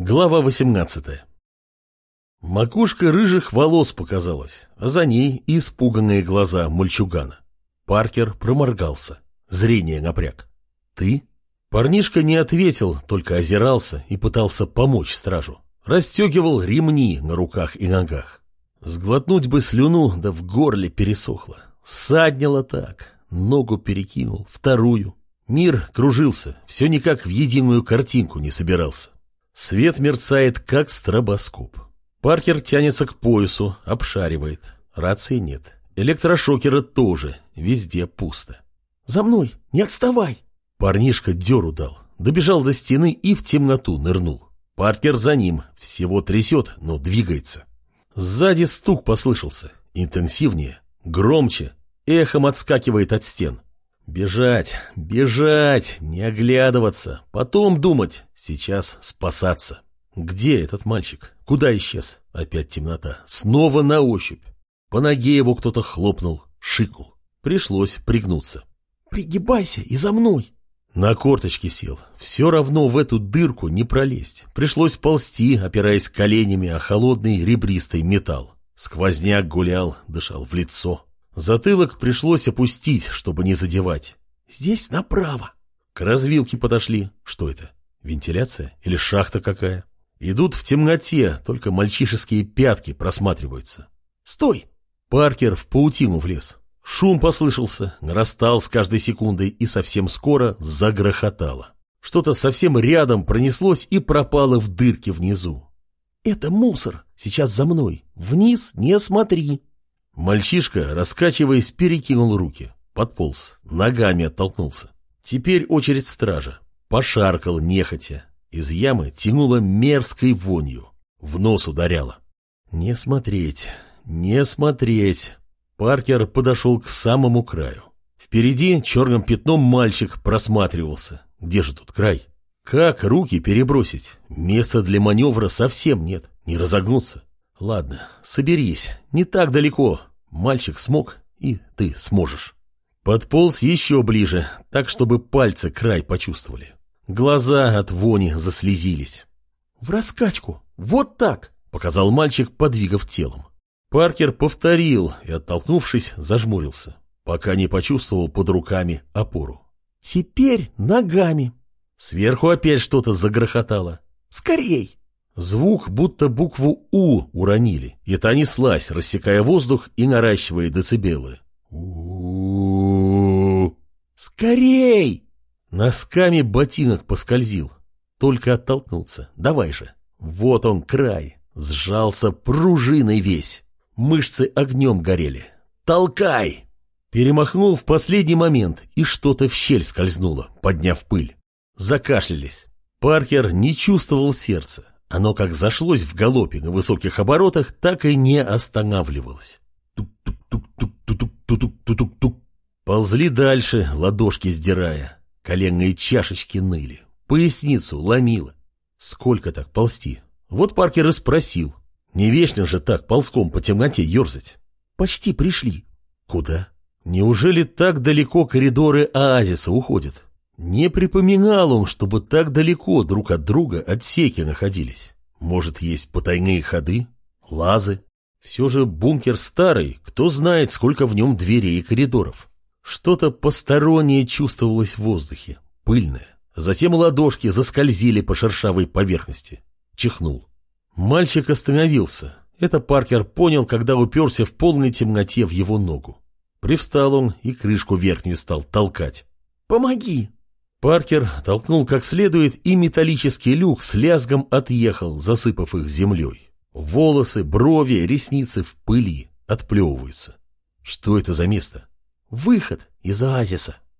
Глава 18 Макушка рыжих волос показалась, а за ней испуганные глаза мальчугана. Паркер проморгался. Зрение напряг. «Ты?» Парнишка не ответил, только озирался и пытался помочь стражу. Расстегивал ремни на руках и ногах. Сглотнуть бы слюну, да в горле пересохло. Саднило так. Ногу перекинул, вторую. Мир кружился, все никак в единую картинку не собирался. Свет мерцает, как стробоскоп. Паркер тянется к поясу, обшаривает. Рации нет. Электрошокера тоже. Везде пусто. «За мной! Не отставай!» Парнишка дёру дал. Добежал до стены и в темноту нырнул. Паркер за ним. Всего трясет, но двигается. Сзади стук послышался. Интенсивнее, громче. Эхом отскакивает от стен. Бежать, бежать, не оглядываться, потом думать, сейчас спасаться. Где этот мальчик? Куда исчез? Опять темнота. Снова на ощупь. По ноге его кто-то хлопнул, шикнул. Пришлось пригнуться. «Пригибайся и за мной!» На корточки сел. Все равно в эту дырку не пролезть. Пришлось ползти, опираясь коленями о холодный ребристый металл. Сквозняк гулял, дышал в лицо. Затылок пришлось опустить, чтобы не задевать. «Здесь направо». К развилке подошли. Что это? Вентиляция? Или шахта какая? Идут в темноте, только мальчишеские пятки просматриваются. «Стой!» Паркер в паутину влез. Шум послышался, нарастал с каждой секундой и совсем скоро загрохотало. Что-то совсем рядом пронеслось и пропало в дырке внизу. «Это мусор! Сейчас за мной! Вниз не смотри!» Мальчишка, раскачиваясь, перекинул руки. Подполз, ногами оттолкнулся. Теперь очередь стража. Пошаркал нехотя. Из ямы тянуло мерзкой вонью. В нос ударяло. Не смотреть, не смотреть. Паркер подошел к самому краю. Впереди черным пятном мальчик просматривался. Где же тут край? Как руки перебросить? Места для маневра совсем нет. Не разогнуться. Ладно, соберись. Не так далеко. Мальчик смог, и ты сможешь. Подполз еще ближе, так, чтобы пальцы край почувствовали. Глаза от вони заслезились. «В раскачку! Вот так!» — показал мальчик, подвигав телом. Паркер повторил и, оттолкнувшись, зажмурился, пока не почувствовал под руками опору. «Теперь ногами!» Сверху опять что-то загрохотало. «Скорей!» Звук, будто букву «У» уронили, и та неслась, рассекая воздух и наращивая децибелы. у «Скорей!» Носками ботинок поскользил. Только оттолкнуться. Давай же. Вот он край. Сжался пружиной весь. Мышцы огнем горели. «Толкай!» Перемахнул в последний момент, и что-то в щель скользнуло, подняв пыль. Закашлялись. Паркер не чувствовал сердца. Оно как зашлось в галопе на высоких оборотах, так и не останавливалось. Тук-тук-тук-тук-тук-тук-тук-тук. Ползли дальше, ладошки сдирая. Коленные чашечки ныли. Поясницу ломило. Сколько так ползти? Вот Паркер и спросил. Не вечно же так ползком по темноте ерзать. Почти пришли. Куда? Неужели так далеко коридоры оазиса уходят? Не припоминал он, чтобы так далеко друг от друга отсеки находились. Может, есть потайные ходы? Лазы? Все же бункер старый, кто знает, сколько в нем дверей и коридоров. Что-то постороннее чувствовалось в воздухе, пыльное. Затем ладошки заскользили по шершавой поверхности. Чихнул. Мальчик остановился. Это Паркер понял, когда уперся в полной темноте в его ногу. Привстал он и крышку верхнюю стал толкать. «Помоги!» Паркер толкнул как следует, и металлический люк с лязгом отъехал, засыпав их землей. Волосы, брови, ресницы в пыли отплевываются. Что это за место? Выход из оазиса.